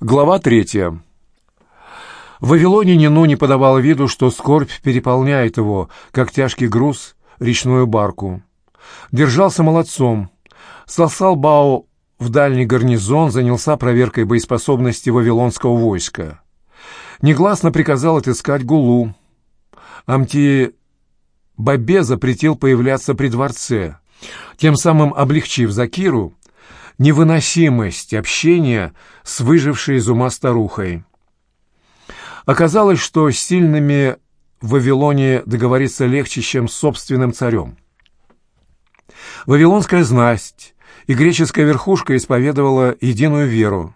Глава третья. В Вавилоне Нину не подавал виду, что скорбь переполняет его, как тяжкий груз, речную барку. Держался молодцом. Слосал Бао в дальний гарнизон, занялся проверкой боеспособности вавилонского войска. Негласно приказал отыскать Гулу. Амти Бабе запретил появляться при дворце, тем самым облегчив Закиру невыносимость общения с выжившей из ума старухой. Оказалось, что с сильными в Вавилоне договориться легче, чем с собственным царем. Вавилонская знасть и греческая верхушка исповедовала единую веру.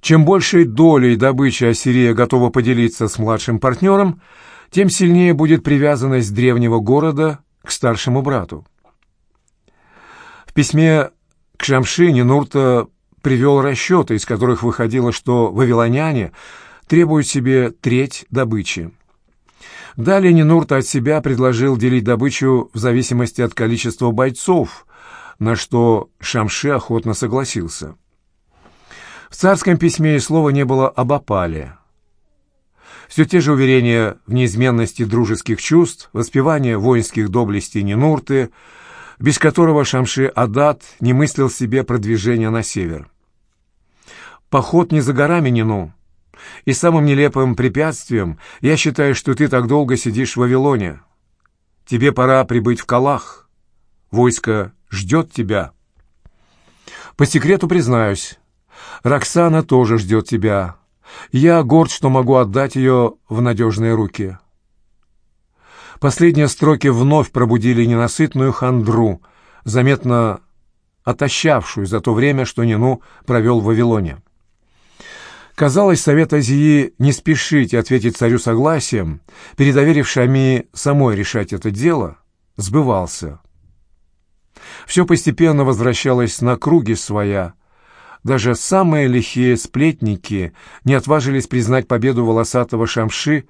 Чем большей долей добычи Ассирия готова поделиться с младшим партнером, тем сильнее будет привязанность древнего города к старшему брату. В письме к Шамшине Нурта привел расчеты, из которых выходило, что вавилоняне требуют себе треть добычи. Далее Нинурта от себя предложил делить добычу в зависимости от количества бойцов, на что Шамши охотно согласился. В царском письме и слова не было об опале. Все те же уверения в неизменности дружеских чувств, воспевание воинских доблестей Нинурты — без которого Шамши-Адат не мыслил себе продвижения на север. Поход не за горами, Нину. И самым нелепым препятствием я считаю, что ты так долго сидишь в Вавилоне. Тебе пора прибыть в Калах. Войско ждет тебя. По секрету признаюсь, Роксана тоже ждет тебя. Я горд, что могу отдать ее в надежные руки». Последние строки вновь пробудили ненасытную хандру, заметно отощавшую за то время, что Нину провел в Вавилоне. Казалось, совет Азии не спешить ответить царю согласием, передоверив Шамии самой решать это дело, сбывался. Все постепенно возвращалось на круги своя. Даже самые лихие сплетники не отважились признать победу волосатого Шамши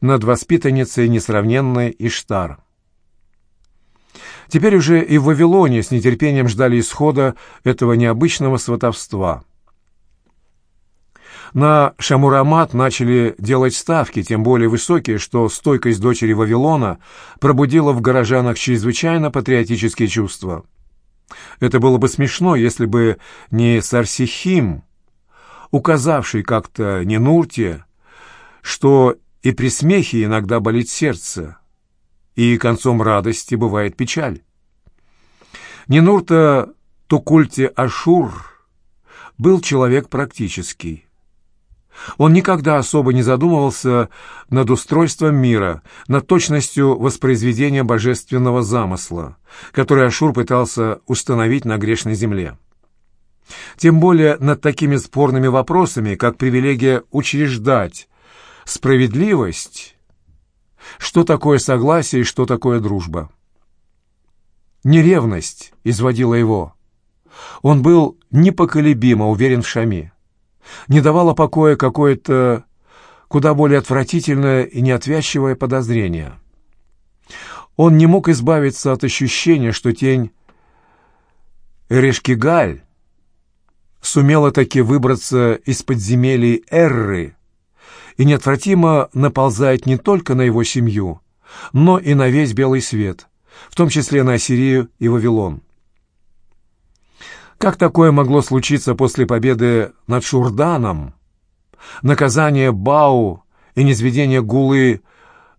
над воспитанницей несравненной Иштар. Теперь уже и в Вавилоне с нетерпением ждали исхода этого необычного сватовства. На Шамурамат начали делать ставки, тем более высокие, что стойкость дочери Вавилона пробудила в горожанах чрезвычайно патриотические чувства. Это было бы смешно, если бы не Сарсихим, указавший как-то Нинурте, что и при смехе иногда болит сердце, и концом радости бывает печаль. Нинурта Тукульте Ашур был человек практический. Он никогда особо не задумывался над устройством мира, над точностью воспроизведения божественного замысла, который Ашур пытался установить на грешной земле. Тем более над такими спорными вопросами, как привилегия учреждать Справедливость? Что такое согласие и что такое дружба? Неревность изводила его. Он был непоколебимо уверен в Шами. Не давало покоя какое-то куда более отвратительное и неотвязчивое подозрение. Он не мог избавиться от ощущения, что тень Эрешкигаль сумела таки выбраться из подземелий Эрры, и неотвратимо наползает не только на его семью, но и на весь белый свет, в том числе на Ассирию и Вавилон. Как такое могло случиться после победы над Шурданом? Наказание Бау и низведение гулы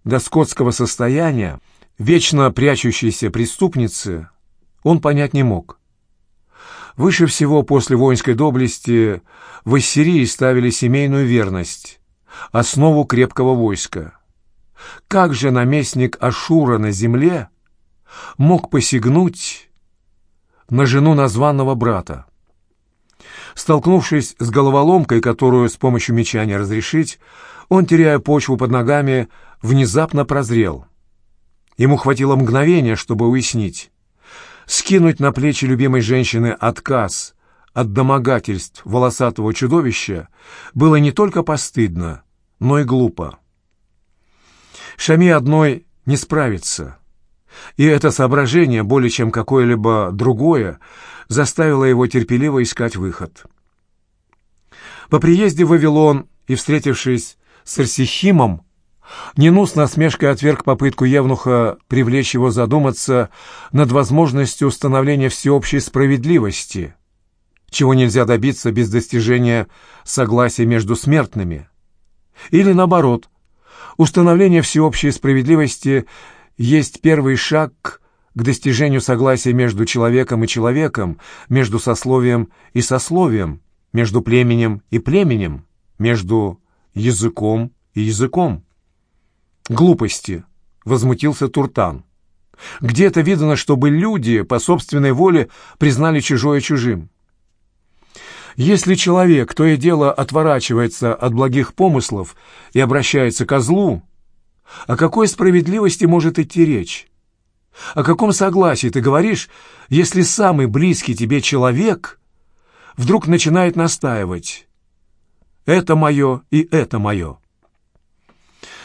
до скотского состояния, вечно прячущейся преступницы, он понять не мог. Выше всего после воинской доблести в Ассирии ставили семейную верность, основу крепкого войска. Как же наместник Ашура на земле мог посягнуть на жену названного брата? Столкнувшись с головоломкой, которую с помощью меча не разрешить, он, теряя почву под ногами, внезапно прозрел. Ему хватило мгновения, чтобы уяснить. Скинуть на плечи любимой женщины отказ от домогательств волосатого чудовища было не только постыдно, но и глупо. Шами одной не справится. И это соображение, более чем какое-либо другое, заставило его терпеливо искать выход. По приезде в Вавилон и встретившись с Арсихимом, Нинус насмешкой отверг попытку Евнуха привлечь его задуматься над возможностью установления всеобщей справедливости, чего нельзя добиться без достижения согласия между смертными. Или наоборот, установление всеобщей справедливости есть первый шаг к достижению согласия между человеком и человеком, между сословием и сословием, между племенем и племенем, между языком и языком. «Глупости!» — возмутился Туртан. «Где это видано, чтобы люди по собственной воле признали чужое чужим?» Если человек то и дело отворачивается от благих помыслов и обращается ко злу, о какой справедливости может идти речь? О каком согласии ты говоришь, если самый близкий тебе человек вдруг начинает настаивать «это мое и это мое»?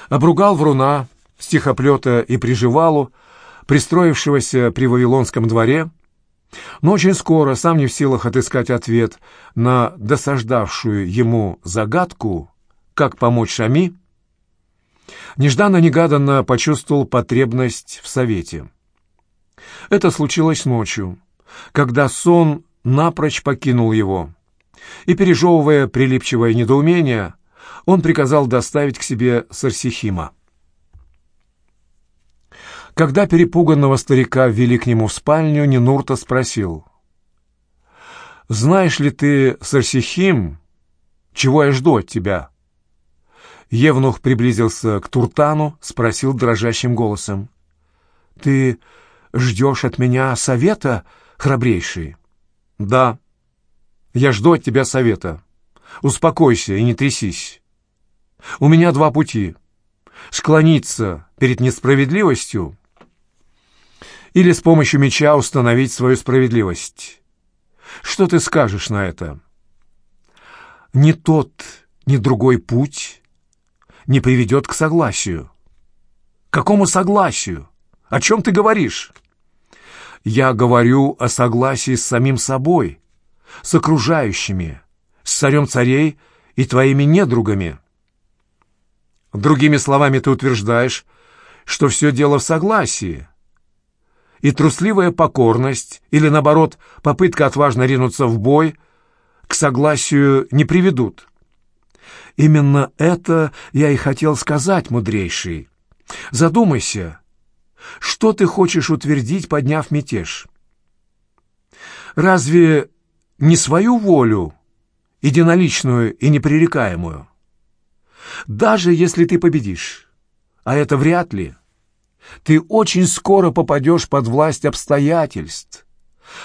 Обругал вруна, стихоплета и приживалу, пристроившегося при Вавилонском дворе, но очень скоро, сам не в силах отыскать ответ на досаждавшую ему загадку, как помочь Шами, нежданно-негаданно почувствовал потребность в совете. Это случилось ночью, когда сон напрочь покинул его, и, пережевывая прилипчивое недоумение, он приказал доставить к себе Сарсихима. Когда перепуганного старика ввели к нему в спальню, Нинурта спросил. «Знаешь ли ты, Сарсихим, чего я жду от тебя?» Евнух приблизился к Туртану, спросил дрожащим голосом. «Ты ждешь от меня совета, храбрейший?» «Да, я жду от тебя совета. Успокойся и не трясись. У меня два пути. Склониться перед несправедливостью или с помощью меча установить свою справедливость. Что ты скажешь на это? Ни тот, ни другой путь не приведет к согласию. Какому согласию? О чем ты говоришь? Я говорю о согласии с самим собой, с окружающими, с царем царей и твоими недругами. Другими словами, ты утверждаешь, что все дело в согласии, и трусливая покорность или, наоборот, попытка отважно ринуться в бой к согласию не приведут. Именно это я и хотел сказать, мудрейший. Задумайся, что ты хочешь утвердить, подняв мятеж? Разве не свою волю, единоличную и непререкаемую? Даже если ты победишь, а это вряд ли – ты очень скоро попадешь под власть обстоятельств,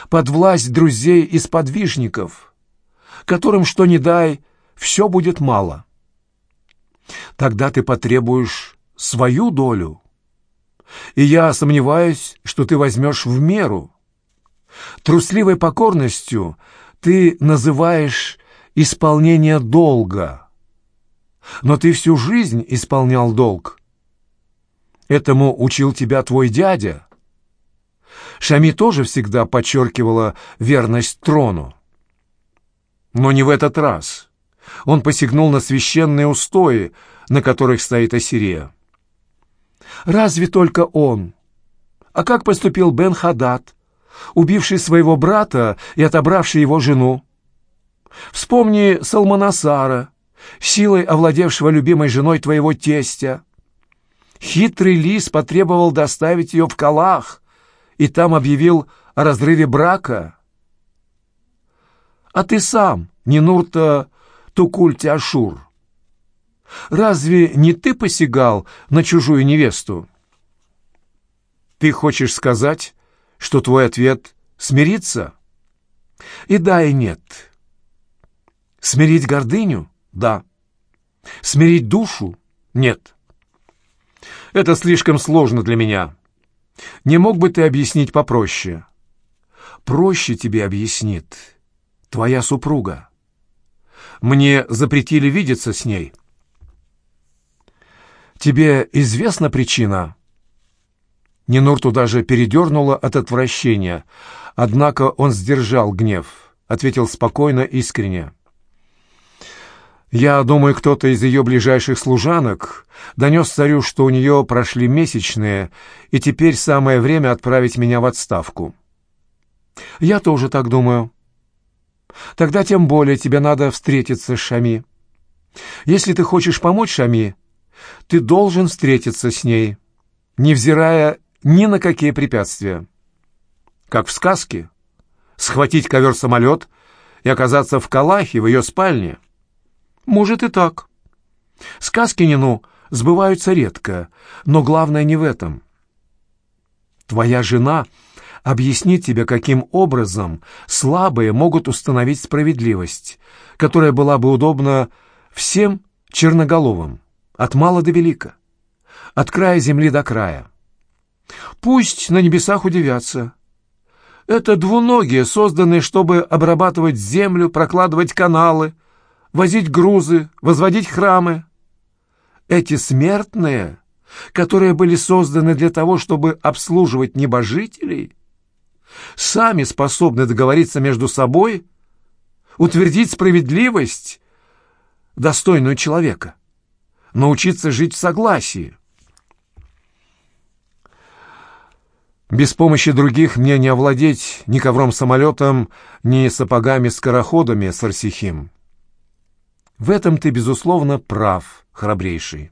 под власть друзей и сподвижников, которым что ни дай, все будет мало. Тогда ты потребуешь свою долю, и я сомневаюсь, что ты возьмешь в меру. Трусливой покорностью ты называешь исполнение долга, но ты всю жизнь исполнял долг, Этому учил тебя твой дядя. Шами тоже всегда подчеркивала верность трону. Но не в этот раз. Он посягнул на священные устои, на которых стоит Ассирия. Разве только он? А как поступил Бен Хадад, убивший своего брата и отобравший его жену? Вспомни Салманасара, силой овладевшего любимой женой твоего тестя. Хитрый лис потребовал доставить ее в Калах и там объявил о разрыве брака. А ты сам, Нинурта Тукульти Ашур, разве не ты посягал на чужую невесту? Ты хочешь сказать, что твой ответ — смириться? И да, и нет. Смирить гордыню? Да. Смирить душу? Нет. Это слишком сложно для меня. Не мог бы ты объяснить попроще? Проще тебе объяснит твоя супруга. Мне запретили видеться с ней. Тебе известна причина? Нинурту даже передернуло от отвращения, однако он сдержал гнев, ответил спокойно, искренне. Я думаю, кто-то из ее ближайших служанок донес царю, что у нее прошли месячные, и теперь самое время отправить меня в отставку. Я тоже так думаю. Тогда тем более тебе надо встретиться с Шами. Если ты хочешь помочь Шами, ты должен встретиться с ней, невзирая ни на какие препятствия. Как в сказке, схватить ковер-самолет и оказаться в Калахе, в ее спальне. Может и так. Сказки Нину сбываются редко, но главное не в этом. Твоя жена объяснит тебе, каким образом слабые могут установить справедливость, которая была бы удобна всем черноголовым, от мала до велика, от края земли до края. Пусть на небесах удивятся. Это двуногие, созданные, чтобы обрабатывать землю, прокладывать каналы, возить грузы, возводить храмы. Эти смертные, которые были созданы для того, чтобы обслуживать небожителей, сами способны договориться между собой, утвердить справедливость, достойную человека, научиться жить в согласии. Без помощи других мне не овладеть ни ковром-самолетом, ни сапогами-скороходами с Арсихим. В этом ты, безусловно, прав, храбрейший.